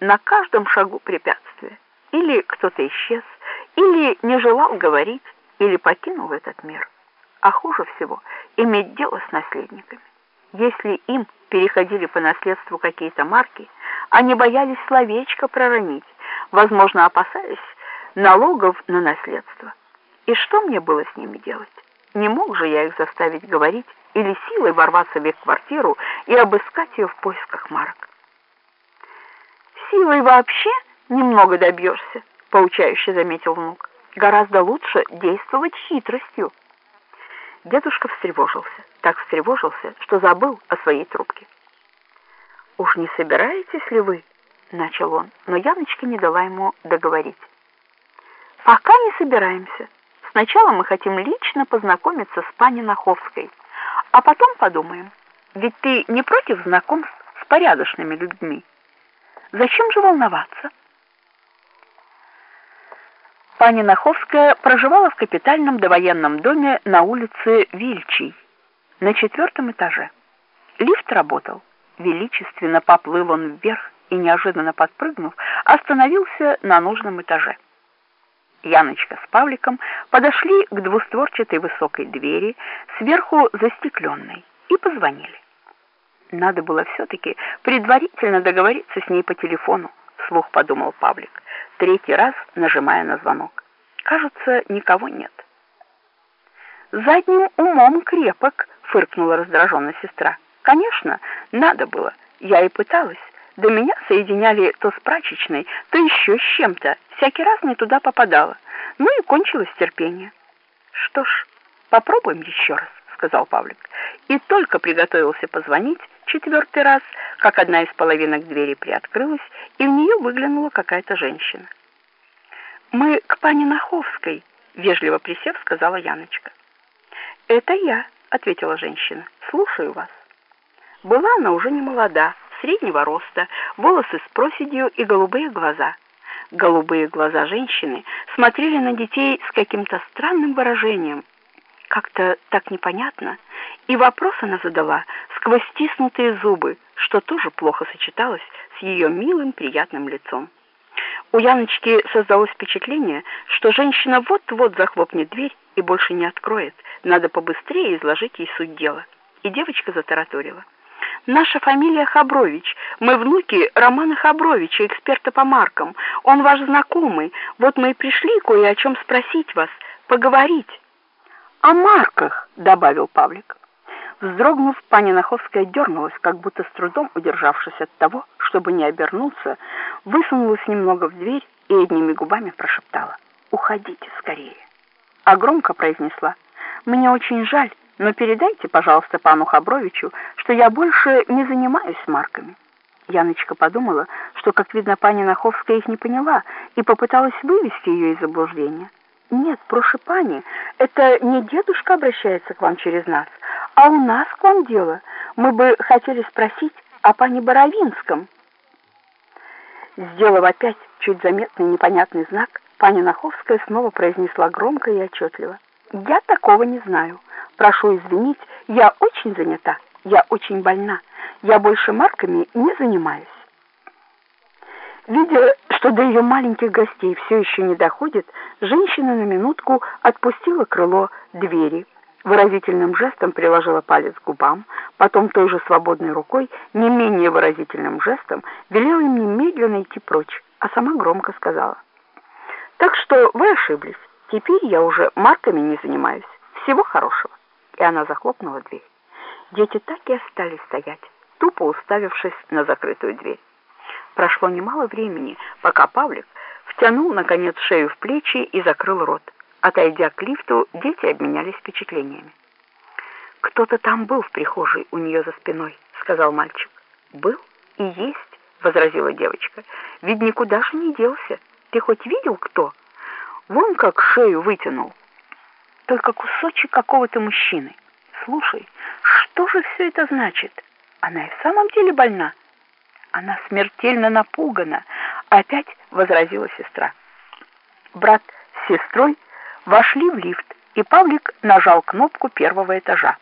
на каждом шагу препятствия. Или кто-то исчез, или не желал говорить, или покинул этот мир. А хуже всего иметь дело с наследниками. Если им переходили по наследству какие-то марки, они боялись словечко проронить, возможно, опасаясь налогов на наследство. И что мне было с ними делать? Не мог же я их заставить говорить или силой ворваться в их квартиру и обыскать ее в поисках марок. Силой вообще немного добьешься, поучающе заметил внук. Гораздо лучше действовать хитростью. Дедушка встревожился, так встревожился, что забыл о своей трубке. «Уж не собираетесь ли вы?» — начал он, но Яночка не дала ему договорить. «Пока не собираемся. Сначала мы хотим лично познакомиться с пани Наховской, а потом подумаем. Ведь ты не против знакомств с порядочными людьми? Зачем же волноваться?» Пани Наховская проживала в капитальном довоенном доме на улице Вильчий, на четвертом этаже. Лифт работал. Величественно поплыл он вверх и, неожиданно подпрыгнув, остановился на нужном этаже. Яночка с Павликом подошли к двустворчатой высокой двери, сверху застекленной, и позвонили. Надо было все-таки предварительно договориться с ней по телефону, вслух подумал Павлик третий раз нажимая на звонок. Кажется, никого нет. «Задним умом крепок», — фыркнула раздраженно сестра. «Конечно, надо было. Я и пыталась. До меня соединяли то с прачечной, то еще с чем-то. Всякий раз не туда попадала. Ну и кончилось терпение». «Что ж, попробуем еще раз», — сказал Павлик. И только приготовился позвонить четвертый раз, как одна из половинок двери приоткрылась, и в нее выглянула какая-то женщина. «Мы к пане Наховской», — вежливо присев, сказала Яночка. «Это я», — ответила женщина. «Слушаю вас». Была она уже не молода, среднего роста, волосы с проседью и голубые глаза. Голубые глаза женщины смотрели на детей с каким-то странным выражением. Как-то так непонятно. И вопрос она задала сквозь стиснутые зубы, что тоже плохо сочеталось с ее милым приятным лицом. У Яночки создалось впечатление, что женщина вот-вот захлопнет дверь и больше не откроет. Надо побыстрее изложить ей суть дела. И девочка затараторила. «Наша фамилия Хабрович. Мы внуки Романа Хабровича, эксперта по маркам. Он ваш знакомый. Вот мы и пришли кое о чем спросить вас, поговорить». «О марках», — добавил Павлик. Вздрогнув, пани Наховская дернулась, как будто с трудом удержавшись от того, чтобы не обернуться, высунулась немного в дверь и одними губами прошептала «Уходите скорее». А громко произнесла «Мне очень жаль, но передайте, пожалуйста, пану Хабровичу, что я больше не занимаюсь марками». Яночка подумала, что, как видно, пани Наховская их не поняла и попыталась вывести ее из заблуждения. «Нет, прошу пани, это не дедушка обращается к вам через нас, а у нас к вам дело. Мы бы хотели спросить о пане Боровинском». Сделав опять чуть заметный непонятный знак, пани Наховская снова произнесла громко и отчетливо. «Я такого не знаю. Прошу извинить, я очень занята, я очень больна. Я больше марками не занимаюсь». Видя, что до ее маленьких гостей все еще не доходит, женщина на минутку отпустила крыло двери, выразительным жестом приложила палец к губам, потом той же свободной рукой, не менее выразительным жестом, велела им немедленно идти прочь, а сама громко сказала. «Так что вы ошиблись. Теперь я уже марками не занимаюсь. Всего хорошего». И она захлопнула дверь. Дети так и остались стоять, тупо уставившись на закрытую дверь. Прошло немало времени, пока Павлик втянул, наконец, шею в плечи и закрыл рот. Отойдя к лифту, дети обменялись впечатлениями. «Кто-то там был в прихожей у нее за спиной», — сказал мальчик. «Был и есть», — возразила девочка. «Ведь никуда же не делся. Ты хоть видел, кто? Вон как шею вытянул. Только кусочек какого-то мужчины. Слушай, что же все это значит? Она и в самом деле больна?» Она смертельно напугана, опять возразила сестра. Брат с сестрой вошли в лифт, и Павлик нажал кнопку первого этажа.